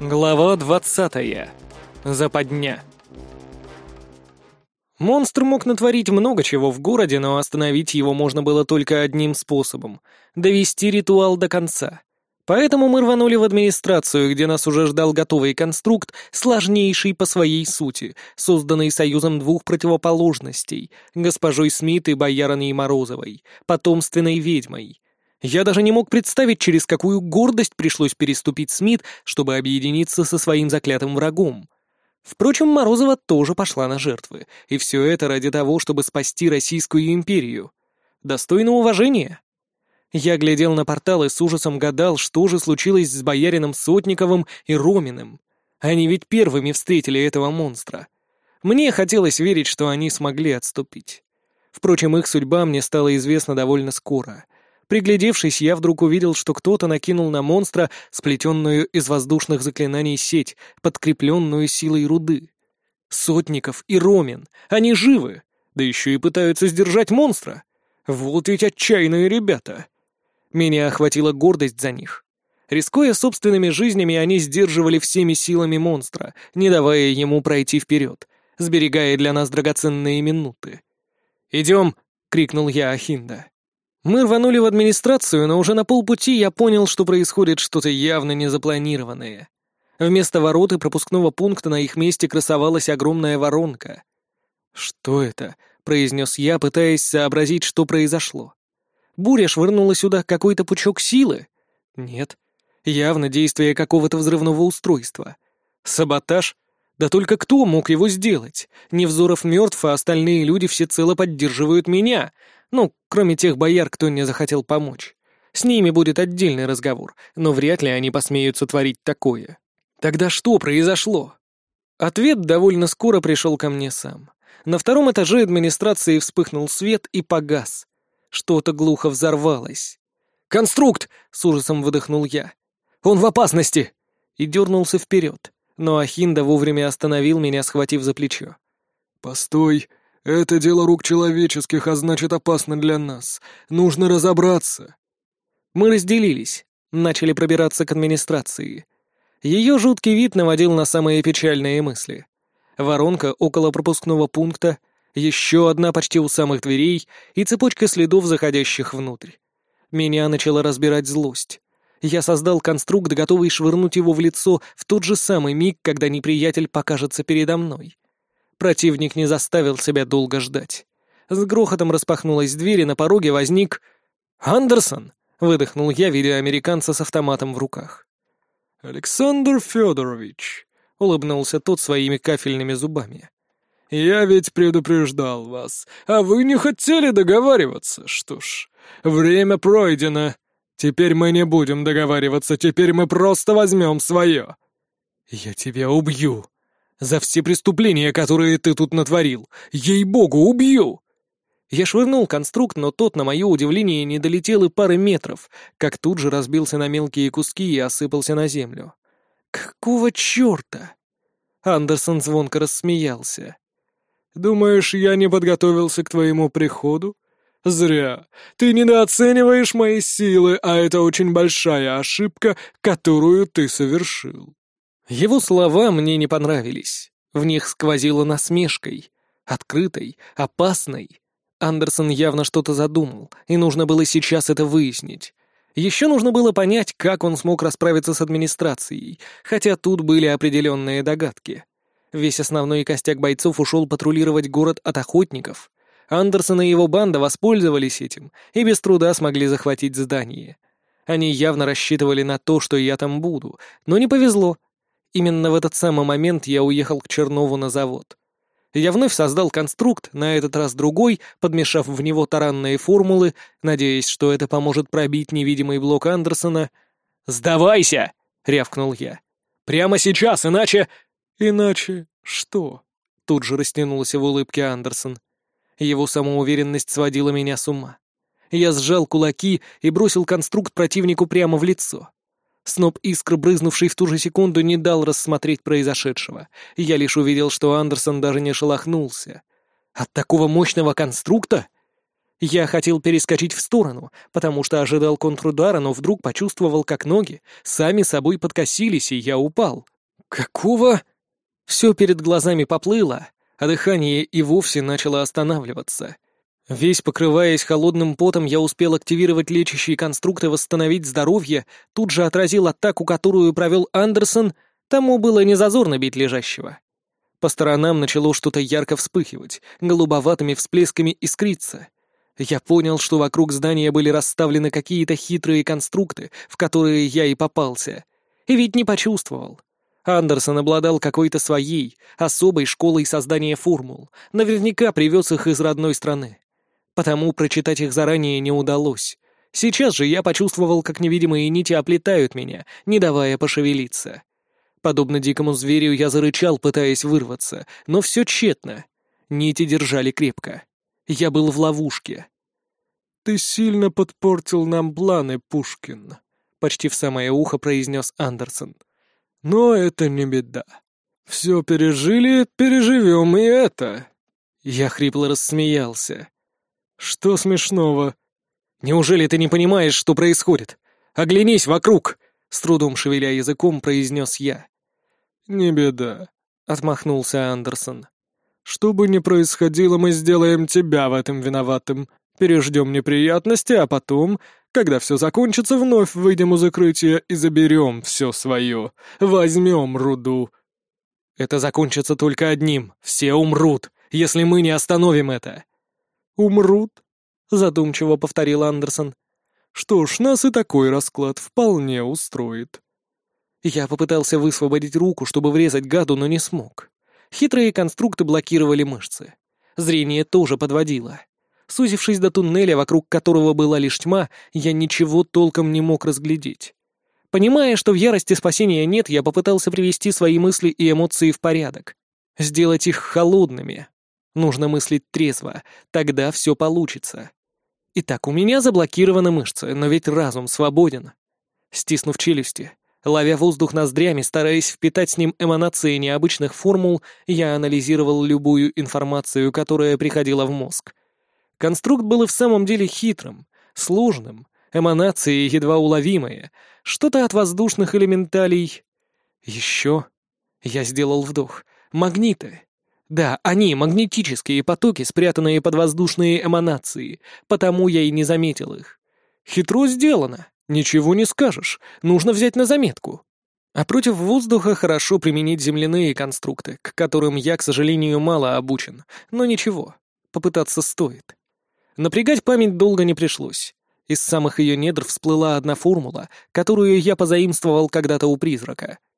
Глава 20. Западня. Монстр мог натворить много чего в городе, но остановить его можно было только одним способом — довести ритуал до конца. Поэтому мы рванули в администрацию, где нас уже ждал готовый конструкт, сложнейший по своей сути, созданный союзом двух противоположностей — госпожой Смит и бояриной Морозовой, потомственной ведьмой. Я даже не мог представить, через какую гордость пришлось переступить Смит, чтобы объединиться со своим заклятым врагом. Впрочем, Морозова тоже пошла на жертвы, и все это ради того, чтобы спасти Российскую империю. Достойно уважения. Я глядел на портал и с ужасом гадал, что же случилось с боярином Сотниковым и Роминым. Они ведь первыми встретили этого монстра. Мне хотелось верить, что они смогли отступить. Впрочем, их судьба мне стала известна довольно скоро — Приглядевшись, я вдруг увидел, что кто-то накинул на монстра сплетенную из воздушных заклинаний сеть, подкрепленную силой руды. Сотников и Ромин, они живы, да еще и пытаются сдержать монстра. Вот ведь отчаянные ребята. Меня охватила гордость за них. Рискуя собственными жизнями, они сдерживали всеми силами монстра, не давая ему пройти вперед, сберегая для нас драгоценные минуты. «Идем!» — крикнул я Ахинда. Мы рванули в администрацию, но уже на полпути я понял, что происходит что-то явно незапланированное. Вместо ворот и пропускного пункта на их месте красовалась огромная воронка. «Что это?» — произнес я, пытаясь сообразить, что произошло. Буря швырнула сюда какой-то пучок силы? Нет. Явно действие какого-то взрывного устройства. Саботаж? Да только кто мог его сделать? Невзоров мертв, а остальные люди всецело поддерживают меня, ну, кроме тех бояр, кто не захотел помочь. С ними будет отдельный разговор, но вряд ли они посмеют сотворить такое. Тогда что произошло? Ответ довольно скоро пришел ко мне сам. На втором этаже администрации вспыхнул свет и погас. Что-то глухо взорвалось. «Конструкт!» — с ужасом выдохнул я. «Он в опасности!» И дернулся вперед. Но Ахинда вовремя остановил меня, схватив за плечо. «Постой!» Это дело рук человеческих, а значит опасно для нас. Нужно разобраться. Мы разделились, начали пробираться к администрации. Ее жуткий вид наводил на самые печальные мысли. Воронка около пропускного пункта, еще одна почти у самых дверей и цепочка следов, заходящих внутрь. Меня начала разбирать злость. Я создал конструкт, готовый швырнуть его в лицо в тот же самый миг, когда неприятель покажется передо мной. Противник не заставил себя долго ждать. С грохотом распахнулась дверь, и на пороге возник... «Андерсон!» — выдохнул я, видя американца с автоматом в руках. «Александр Федорович!» — улыбнулся тот своими кафельными зубами. «Я ведь предупреждал вас, а вы не хотели договариваться. Что ж, время пройдено. Теперь мы не будем договариваться, теперь мы просто возьмем свое». «Я тебя убью!» За все преступления, которые ты тут натворил! Ей-богу, убью!» Я швырнул конструкт, но тот, на мое удивление, не долетел и пары метров, как тут же разбился на мелкие куски и осыпался на землю. «Какого черта?» Андерсон звонко рассмеялся. «Думаешь, я не подготовился к твоему приходу? Зря. Ты недооцениваешь мои силы, а это очень большая ошибка, которую ты совершил». Его слова мне не понравились. В них сквозило насмешкой. Открытой, опасной. Андерсон явно что-то задумал, и нужно было сейчас это выяснить. Еще нужно было понять, как он смог расправиться с администрацией, хотя тут были определенные догадки. Весь основной костяк бойцов ушел патрулировать город от охотников. Андерсон и его банда воспользовались этим и без труда смогли захватить здание. Они явно рассчитывали на то, что я там буду, но не повезло, Именно в этот самый момент я уехал к Чернову на завод. Я вновь создал конструкт, на этот раз другой, подмешав в него таранные формулы, надеясь, что это поможет пробить невидимый блок Андерсона. «Сдавайся!» — рявкнул я. «Прямо сейчас, иначе...» «Иначе что?» — тут же растянулся в улыбке Андерсон. Его самоуверенность сводила меня с ума. Я сжал кулаки и бросил конструкт противнику прямо в лицо. Сноп искр, брызнувший в ту же секунду, не дал рассмотреть произошедшего. Я лишь увидел, что Андерсон даже не шелохнулся. От такого мощного конструкта? Я хотел перескочить в сторону, потому что ожидал контрудара, но вдруг почувствовал, как ноги сами собой подкосились, и я упал. Какого? Все перед глазами поплыло, а дыхание и вовсе начало останавливаться. Весь покрываясь холодным потом, я успел активировать лечащий конструкт и восстановить здоровье, тут же отразил атаку, которую провел Андерсон, тому было незазорно бить лежащего. По сторонам начало что-то ярко вспыхивать, голубоватыми всплесками искриться. Я понял, что вокруг здания были расставлены какие-то хитрые конструкты, в которые я и попался. И ведь не почувствовал. Андерсон обладал какой-то своей, особой школой создания формул, наверняка привез их из родной страны. Потому прочитать их заранее не удалось. Сейчас же я почувствовал, как невидимые нити оплетают меня, не давая пошевелиться. Подобно дикому зверю я зарычал, пытаясь вырваться, но все тщетно. Нити держали крепко. Я был в ловушке. «Ты сильно подпортил нам планы, Пушкин», — почти в самое ухо произнес Андерсон. «Но это не беда. Все пережили, переживем и это». Я хрипло рассмеялся. «Что смешного?» «Неужели ты не понимаешь, что происходит? Оглянись вокруг!» — с трудом шевеля языком произнес я. «Не беда», — отмахнулся Андерсон. «Что бы ни происходило, мы сделаем тебя в этом виноватым. Переждем неприятности, а потом, когда все закончится, вновь выйдем у закрытия и заберем все свое. Возьмем руду». «Это закончится только одним. Все умрут, если мы не остановим это». «Умрут?» — задумчиво повторил Андерсон. «Что ж, нас и такой расклад вполне устроит». Я попытался высвободить руку, чтобы врезать гаду, но не смог. Хитрые конструкты блокировали мышцы. Зрение тоже подводило. Сузившись до туннеля, вокруг которого была лишь тьма, я ничего толком не мог разглядеть. Понимая, что в ярости спасения нет, я попытался привести свои мысли и эмоции в порядок. Сделать их холодными, Нужно мыслить трезво, тогда все получится. Итак, у меня заблокированы мышцы, но ведь разум свободен. Стиснув челюсти, ловя воздух ноздрями, стараясь впитать с ним эманации необычных формул, я анализировал любую информацию, которая приходила в мозг. Конструкт был и в самом деле хитрым, сложным, эманации едва уловимые, что-то от воздушных элементалей. Еще. Я сделал вдох. Магниты. Да, они — магнетические потоки, спрятанные под воздушные эманации, потому я и не заметил их. Хитро сделано, ничего не скажешь, нужно взять на заметку. А против воздуха хорошо применить земляные конструкты, к которым я, к сожалению, мало обучен, но ничего, попытаться стоит. Напрягать память долго не пришлось. Из самых ее недр всплыла одна формула, которую я позаимствовал когда-то у призрака —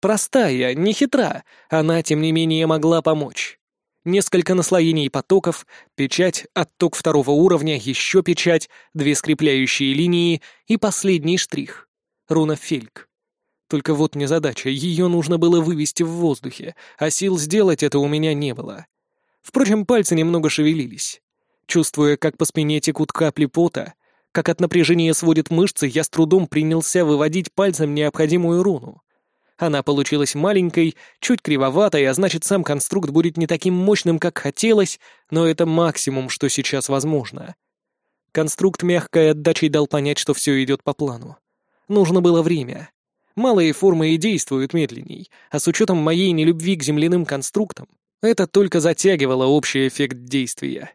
Простая, не хитра, она, тем не менее, могла помочь. Несколько наслоений потоков, печать, отток второго уровня, еще печать, две скрепляющие линии и последний штрих — руна Фельк. Только вот не задача, ее нужно было вывести в воздухе, а сил сделать это у меня не было. Впрочем, пальцы немного шевелились. Чувствуя, как по спине текут капли пота, как от напряжения сводит мышцы, я с трудом принялся выводить пальцем необходимую руну. Она получилась маленькой, чуть кривоватой, а значит, сам конструкт будет не таким мощным, как хотелось, но это максимум, что сейчас возможно. Конструкт мягкой отдачей дал понять, что все идет по плану. Нужно было время. Малые формы и действуют медленней, а с учетом моей нелюбви к земляным конструктам, это только затягивало общий эффект действия.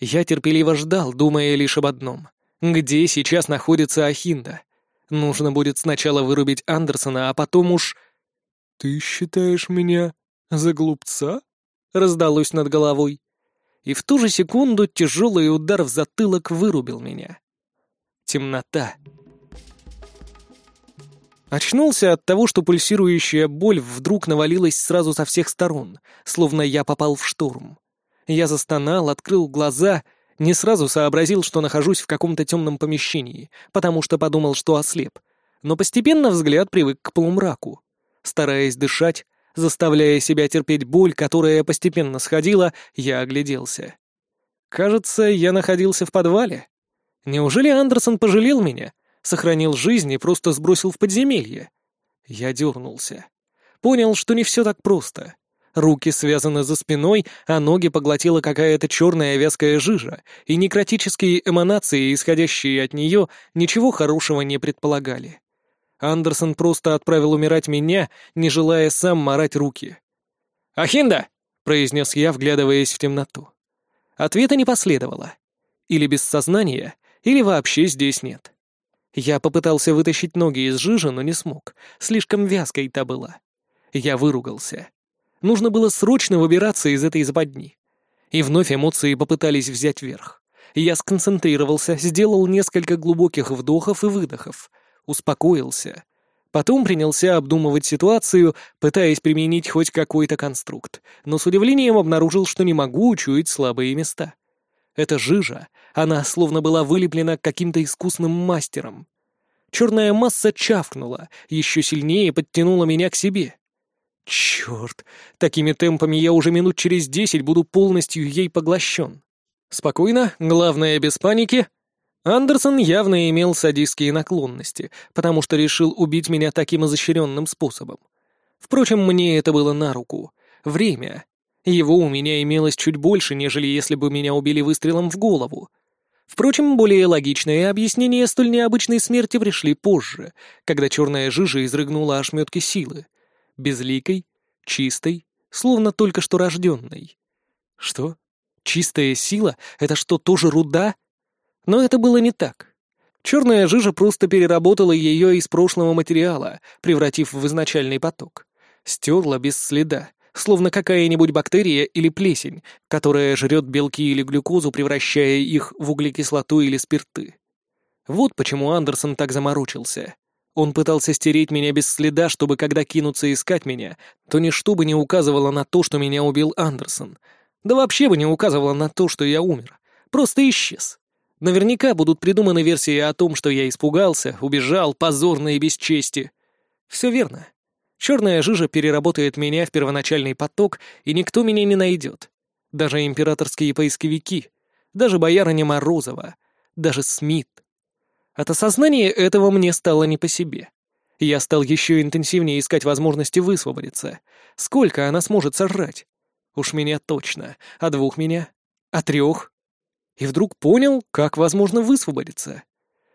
Я терпеливо ждал, думая лишь об одном. Где сейчас находится Ахинда? Нужно будет сначала вырубить Андерсона, а потом уж... «Ты считаешь меня за глупца?» — раздалось над головой. И в ту же секунду тяжелый удар в затылок вырубил меня. Темнота. Очнулся от того, что пульсирующая боль вдруг навалилась сразу со всех сторон, словно я попал в шторм. Я застонал, открыл глаза — не сразу сообразил, что нахожусь в каком-то темном помещении, потому что подумал, что ослеп. Но постепенно взгляд привык к полумраку. Стараясь дышать, заставляя себя терпеть боль, которая постепенно сходила, я огляделся. Кажется, я находился в подвале. Неужели Андерсон пожалел меня, сохранил жизнь и просто сбросил в подземелье? Я дернулся. Понял, что не все так просто. Руки связаны за спиной, а ноги поглотила какая-то черная вязкая жижа, и некротические эманации, исходящие от нее, ничего хорошего не предполагали. Андерсон просто отправил умирать меня, не желая сам морать руки. «Ахинда!» — произнес я, вглядываясь в темноту. Ответа не последовало. Или без сознания, или вообще здесь нет. Я попытался вытащить ноги из жижи, но не смог. Слишком вязкой та была. Я выругался. Нужно было срочно выбираться из этой западни. И вновь эмоции попытались взять верх. Я сконцентрировался, сделал несколько глубоких вдохов и выдохов, успокоился. Потом принялся обдумывать ситуацию, пытаясь применить хоть какой-то конструкт, но с удивлением обнаружил, что не могу учуять слабые места. Эта жижа, она словно была вылеплена каким-то искусным мастером. Черная масса чавкнула, еще сильнее подтянула меня к себе. Черт, такими темпами я уже минут через десять буду полностью ей поглощен. Спокойно, главное, без паники. Андерсон явно имел садистские наклонности, потому что решил убить меня таким изощренным способом. Впрочем, мне это было на руку. Время. Его у меня имелось чуть больше, нежели если бы меня убили выстрелом в голову. Впрочем, более логичные объяснения столь необычной смерти пришли позже, когда черная жижа изрыгнула ошметки силы безликой, чистой, словно только что рожденной. Что? Чистая сила — это что, тоже руда? Но это было не так. Черная жижа просто переработала ее из прошлого материала, превратив в изначальный поток. Стерла без следа, словно какая-нибудь бактерия или плесень, которая жрет белки или глюкозу, превращая их в углекислоту или спирты. Вот почему Андерсон так заморочился. Он пытался стереть меня без следа, чтобы, когда кинутся искать меня, то ничто бы не указывало на то, что меня убил Андерсон. Да вообще бы не указывало на то, что я умер. Просто исчез. Наверняка будут придуманы версии о том, что я испугался, убежал, позорно и без чести. Все верно. Черная жижа переработает меня в первоначальный поток, и никто меня не найдет. Даже императорские поисковики, даже боярыня Морозова, даже Смит. От осознания этого мне стало не по себе. Я стал еще интенсивнее искать возможности высвободиться. Сколько она сможет сожрать? Уж меня точно. А двух меня? А трех? И вдруг понял, как возможно высвободиться.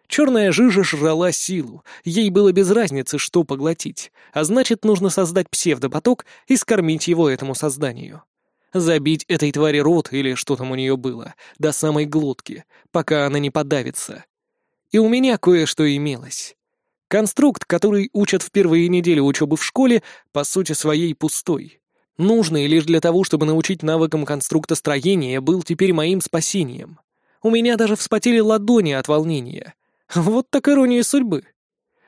Черная жижа жрала силу, ей было без разницы, что поглотить, а значит, нужно создать псевдопоток и скормить его этому созданию. Забить этой твари рот, или что там у нее было, до самой глотки, пока она не подавится. И у меня кое-что имелось. Конструкт, который учат в первые недели учебы в школе, по сути своей пустой. Нужный лишь для того, чтобы научить навыкам конструктостроения, был теперь моим спасением. У меня даже вспотели ладони от волнения. Вот так ирония судьбы.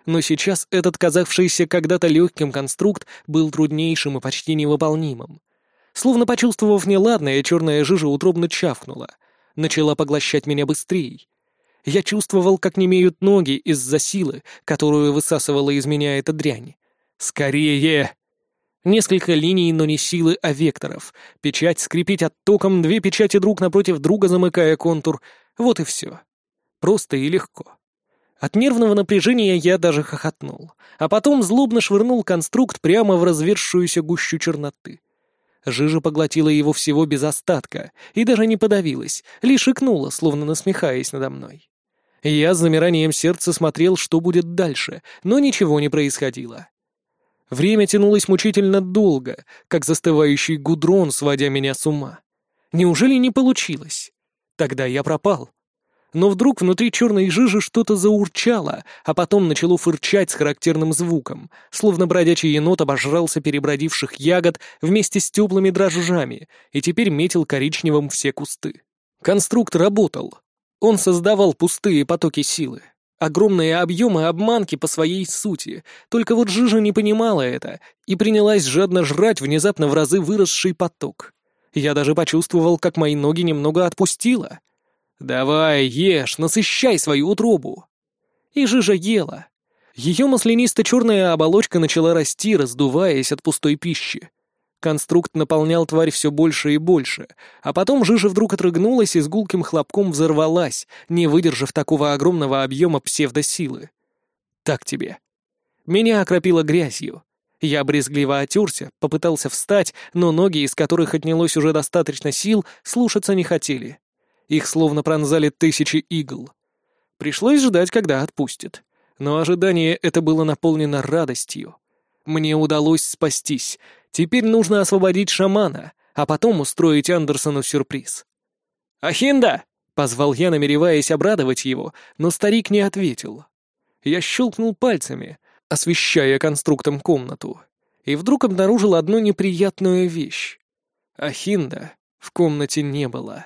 Но сейчас этот казавшийся когда-то легким конструкт был труднейшим и почти невыполнимым. Словно почувствовав неладное, черная жижа утробно чавкнула. Начала поглощать меня быстрее. Я чувствовал, как немеют ноги из-за силы, которую высасывала из меня эта дрянь. «Скорее!» Несколько линий, но не силы, а векторов. Печать скрепить оттоком, две печати друг напротив друга, замыкая контур. Вот и все. Просто и легко. От нервного напряжения я даже хохотнул, а потом злобно швырнул конструкт прямо в развершуюся гущу черноты. Жижа поглотила его всего без остатка и даже не подавилась, лишь икнула, словно насмехаясь надо мной. Я с замиранием сердца смотрел, что будет дальше, но ничего не происходило. Время тянулось мучительно долго, как застывающий гудрон, сводя меня с ума. Неужели не получилось? Тогда я пропал. Но вдруг внутри черной жижи что-то заурчало, а потом начало фырчать с характерным звуком, словно бродячий енот обожрался перебродивших ягод вместе с теплыми дрожжами и теперь метил коричневым все кусты. Конструкт работал. Он создавал пустые потоки силы. Огромные объемы обманки по своей сути, только вот жижа не понимала это и принялась жадно жрать внезапно в разы выросший поток. Я даже почувствовал, как мои ноги немного отпустило. «Давай, ешь, насыщай свою утробу!» И жижа ела. Ее маслянисто-черная оболочка начала расти, раздуваясь от пустой пищи. Конструкт наполнял тварь все больше и больше, а потом жижа вдруг отрыгнулась и с гулким хлопком взорвалась, не выдержав такого огромного объема псевдосилы. Так тебе. Меня окропило грязью. Я брезгливо отерся, попытался встать, но ноги, из которых отнялось уже достаточно сил, слушаться не хотели. Их словно пронзали тысячи игл. Пришлось ждать, когда отпустит. Но ожидание это было наполнено радостью. Мне удалось спастись. Теперь нужно освободить шамана, а потом устроить Андерсону сюрприз. «Ахинда!» — позвал я, намереваясь обрадовать его, но старик не ответил. Я щелкнул пальцами, освещая конструктом комнату, и вдруг обнаружил одну неприятную вещь. Ахинда в комнате не было.